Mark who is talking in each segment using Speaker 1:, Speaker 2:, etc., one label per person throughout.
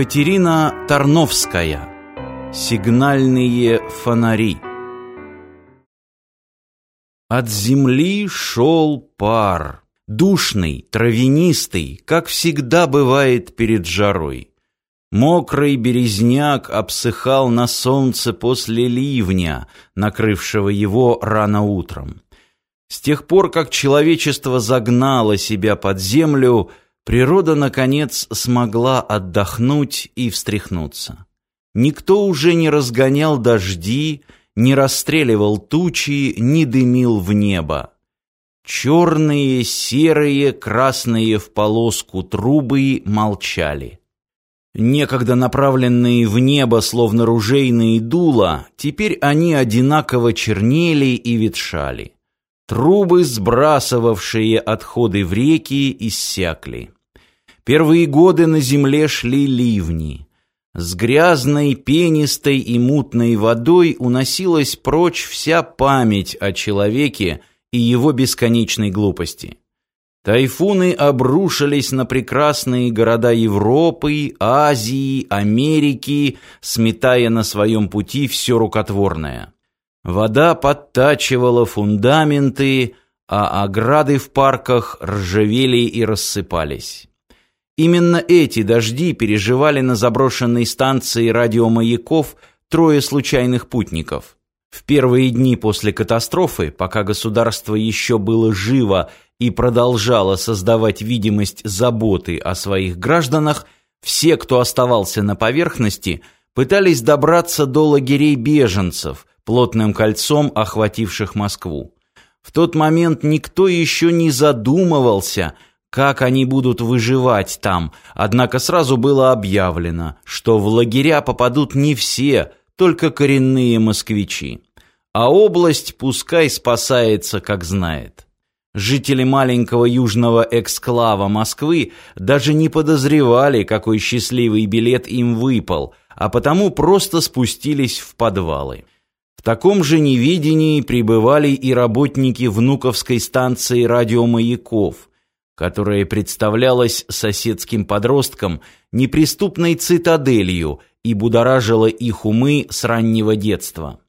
Speaker 1: Екатерина Тарновская Сигнальные фонари От земли шел пар, душный, травянистый, как всегда бывает перед жарой. Мокрый березняк обсыхал на солнце после ливня, накрывшего его рано утром. С тех пор, как человечество загнало себя под землю, Природа, наконец, смогла отдохнуть и встряхнуться. Никто уже не разгонял дожди, не расстреливал тучи, не дымил в небо. Черные, серые, красные в полоску трубы молчали. Некогда направленные в небо, словно ружейные дула, теперь они одинаково чернели и ветшали. Трубы, сбрасывавшие отходы в реки, иссякли. Первые годы на земле шли ливни. С грязной, пенистой и мутной водой уносилась прочь вся память о человеке и его бесконечной глупости. Тайфуны обрушились на прекрасные города Европы, Азии, Америки, сметая на своем пути все рукотворное. Вода подтачивала фундаменты, а ограды в парках ржавели и рассыпались. Именно эти дожди переживали на заброшенной станции радиомаяков трое случайных путников. В первые дни после катастрофы, пока государство еще было живо и продолжало создавать видимость заботы о своих гражданах, все, кто оставался на поверхности, пытались добраться до лагерей беженцев, плотным кольцом охвативших Москву. В тот момент никто еще не задумывался, как они будут выживать там, однако сразу было объявлено, что в лагеря попадут не все, только коренные москвичи. А область пускай спасается, как знает. Жители маленького южного эксклава Москвы даже не подозревали, какой счастливый билет им выпал, а потому просто спустились в подвалы. В таком же невидении пребывали и работники Внуковской станции радиомаяков, которая представлялась соседским подросткам неприступной цитаделью и будоражила их умы с раннего детства.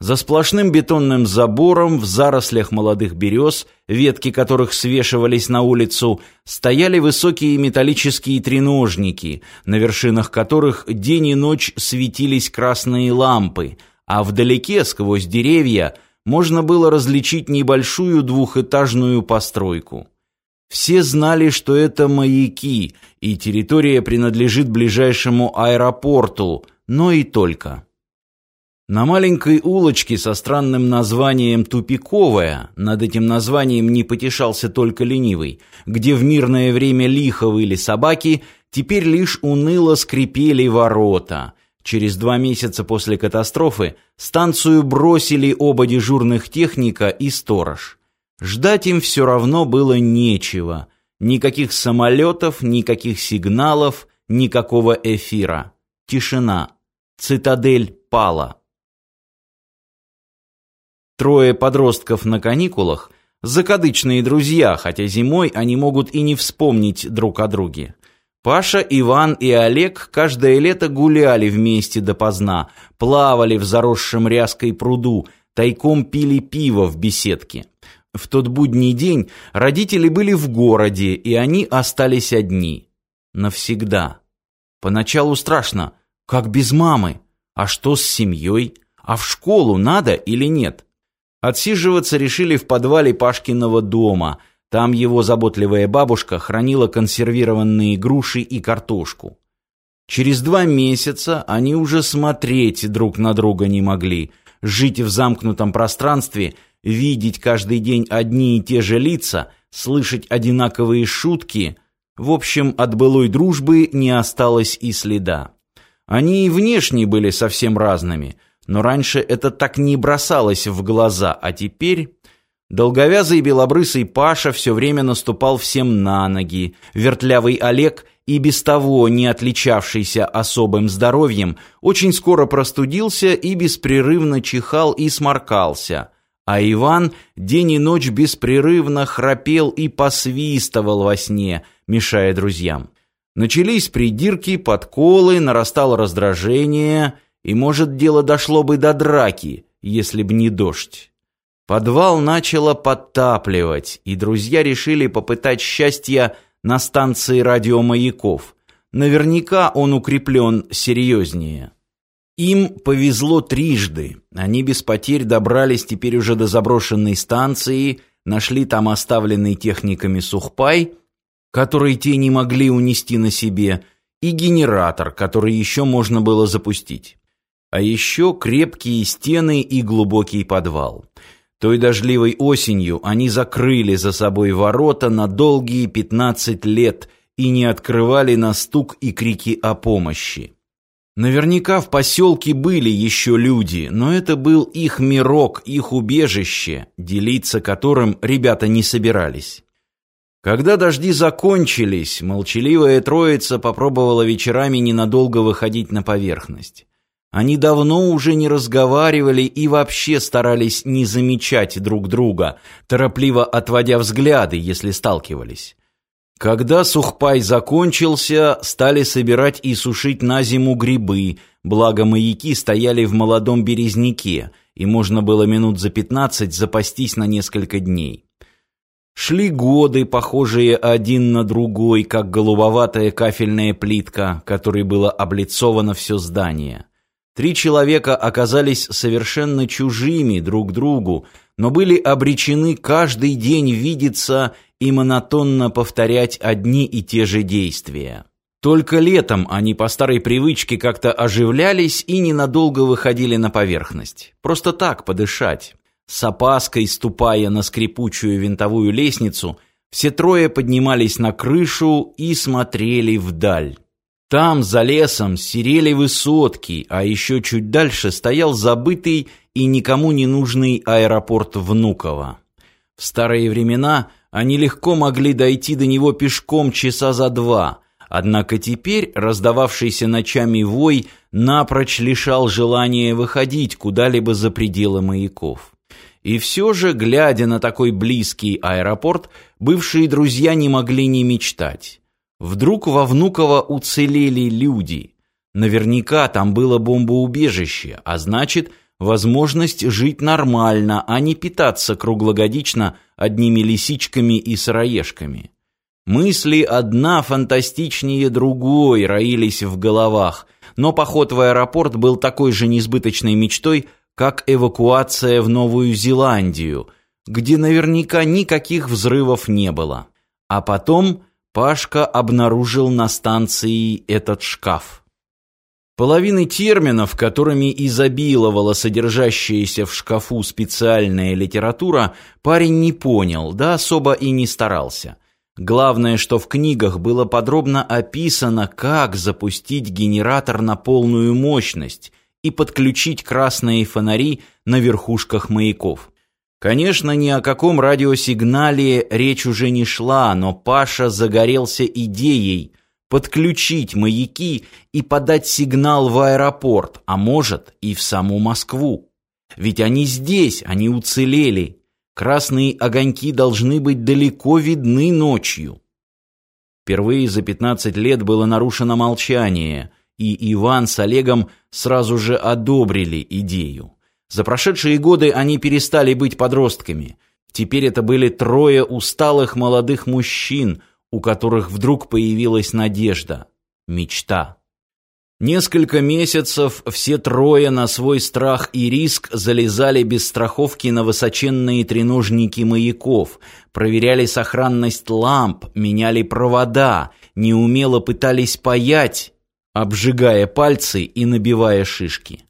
Speaker 1: За сплошным бетонным забором в зарослях молодых берез, ветки которых свешивались на улицу, стояли высокие металлические треножники, на вершинах которых день и ночь светились красные лампы, а вдалеке, сквозь деревья, можно было различить небольшую двухэтажную постройку. Все знали, что это маяки, и территория принадлежит ближайшему аэропорту, но и только. На маленькой улочке со странным названием «Тупиковая», над этим названием не потешался только ленивый, где в мирное время лихо выли собаки, теперь лишь уныло скрипели ворота – Через два месяца после катастрофы станцию бросили оба дежурных техника и сторож. Ждать им все равно было нечего. Никаких самолетов, никаких сигналов, никакого эфира. Тишина. Цитадель пала. Трое подростков на каникулах – закадычные друзья, хотя зимой они могут и не вспомнить друг о друге. Паша, Иван и Олег каждое лето гуляли вместе допоздна, плавали в заросшем ряской пруду, тайком пили пиво в беседке. В тот будний день родители были в городе, и они остались одни. Навсегда. Поначалу страшно. Как без мамы? А что с семьей? А в школу надо или нет? Отсиживаться решили в подвале Пашкиного дома – там его заботливая бабушка хранила консервированные груши и картошку. Через два месяца они уже смотреть друг на друга не могли, жить в замкнутом пространстве, видеть каждый день одни и те же лица, слышать одинаковые шутки. В общем, от былой дружбы не осталось и следа. Они и внешне были совсем разными, но раньше это так не бросалось в глаза, а теперь... Долговязый белобрысый Паша все время наступал всем на ноги. Вертлявый Олег, и без того не отличавшийся особым здоровьем, очень скоро простудился и беспрерывно чихал и сморкался. А Иван день и ночь беспрерывно храпел и посвистывал во сне, мешая друзьям. Начались придирки, подколы, нарастало раздражение, и, может, дело дошло бы до драки, если б не дождь. Подвал начало подтапливать, и друзья решили попытать счастья на станции радиомаяков. Наверняка он укреплен серьезнее. Им повезло трижды. Они без потерь добрались теперь уже до заброшенной станции, нашли там оставленный техниками сухпай, который те не могли унести на себе, и генератор, который еще можно было запустить. А еще крепкие стены и глубокий подвал. Той дождливой осенью они закрыли за собой ворота на долгие 15 лет и не открывали на стук и крики о помощи. Наверняка в поселке были еще люди, но это был их мирок, их убежище, делиться которым ребята не собирались. Когда дожди закончились, молчаливая троица попробовала вечерами ненадолго выходить на поверхность. Они давно уже не разговаривали и вообще старались не замечать друг друга, торопливо отводя взгляды, если сталкивались. Когда сухпай закончился, стали собирать и сушить на зиму грибы, благо маяки стояли в молодом березняке, и можно было минут за пятнадцать запастись на несколько дней. Шли годы, похожие один на другой, как голубоватая кафельная плитка, которой было облицовано все здание. Три человека оказались совершенно чужими друг другу, но были обречены каждый день видеться и монотонно повторять одни и те же действия. Только летом они по старой привычке как-то оживлялись и ненадолго выходили на поверхность. Просто так, подышать. С опаской ступая на скрипучую винтовую лестницу, все трое поднимались на крышу и смотрели вдаль. Там, за лесом, серели высотки, а еще чуть дальше стоял забытый и никому не нужный аэропорт Внуково. В старые времена они легко могли дойти до него пешком часа за два, однако теперь раздававшийся ночами вой напрочь лишал желания выходить куда-либо за пределы маяков. И все же, глядя на такой близкий аэропорт, бывшие друзья не могли не мечтать. Вдруг во Внуково уцелели люди. Наверняка там было бомбоубежище, а значит, возможность жить нормально, а не питаться круглогодично одними лисичками и сыроежками. Мысли одна фантастичнее другой роились в головах, но поход в аэропорт был такой же несбыточной мечтой, как эвакуация в Новую Зеландию, где наверняка никаких взрывов не было. А потом Пашка обнаружил на станции этот шкаф. Половины терминов, которыми изобиловала содержащаяся в шкафу специальная литература, парень не понял, да особо и не старался. Главное, что в книгах было подробно описано, как запустить генератор на полную мощность и подключить красные фонари на верхушках маяков. Конечно, ни о каком радиосигнале речь уже не шла, но Паша загорелся идеей подключить маяки и подать сигнал в аэропорт, а может и в саму Москву. Ведь они здесь, они уцелели. Красные огоньки должны быть далеко видны ночью. Впервые за 15 лет было нарушено молчание, и Иван с Олегом сразу же одобрили идею. За прошедшие годы они перестали быть подростками. Теперь это были трое усталых молодых мужчин, у которых вдруг появилась надежда, мечта. Несколько месяцев все трое на свой страх и риск залезали без страховки на высоченные треножники маяков, проверяли сохранность ламп, меняли провода, неумело пытались паять, обжигая пальцы и набивая шишки.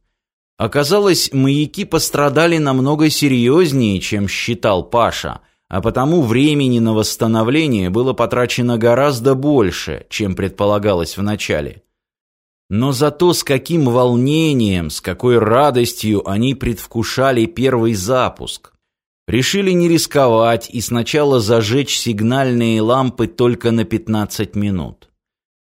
Speaker 1: Оказалось, маяки пострадали намного серьезнее, чем считал Паша, а потому времени на восстановление было потрачено гораздо больше, чем предполагалось вначале. Но зато с каким волнением, с какой радостью они предвкушали первый запуск. Решили не рисковать и сначала зажечь сигнальные лампы только на 15 минут.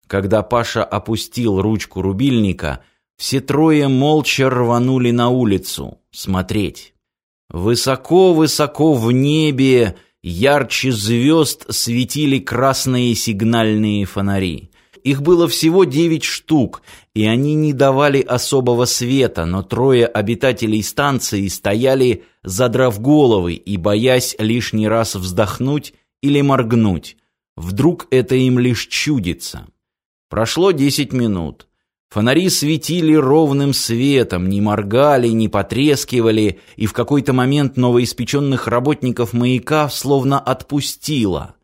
Speaker 1: Когда Паша опустил ручку рубильника – все трое молча рванули на улицу смотреть. Высоко-высоко в небе ярче звезд светили красные сигнальные фонари. Их было всего девять штук, и они не давали особого света, но трое обитателей станции стояли, задрав головы и боясь лишний раз вздохнуть или моргнуть. Вдруг это им лишь чудится. Прошло десять минут. Фонари светили ровным светом, не моргали, не потрескивали, и в какой-то момент новоиспеченных работников маяка словно отпустило.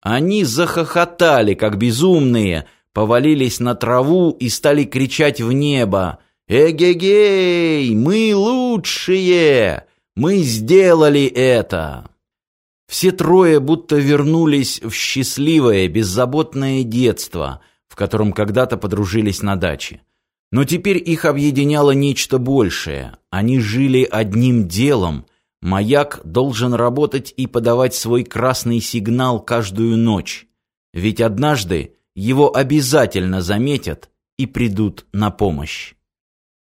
Speaker 1: Они захохотали, как безумные, повалились на траву и стали кричать в небо «Эгегей! Мы лучшие! Мы сделали это!» Все трое будто вернулись в счастливое, беззаботное детство — в котором когда-то подружились на даче. Но теперь их объединяло нечто большее. Они жили одним делом. Маяк должен работать и подавать свой красный сигнал каждую ночь. Ведь однажды его обязательно заметят и придут на помощь.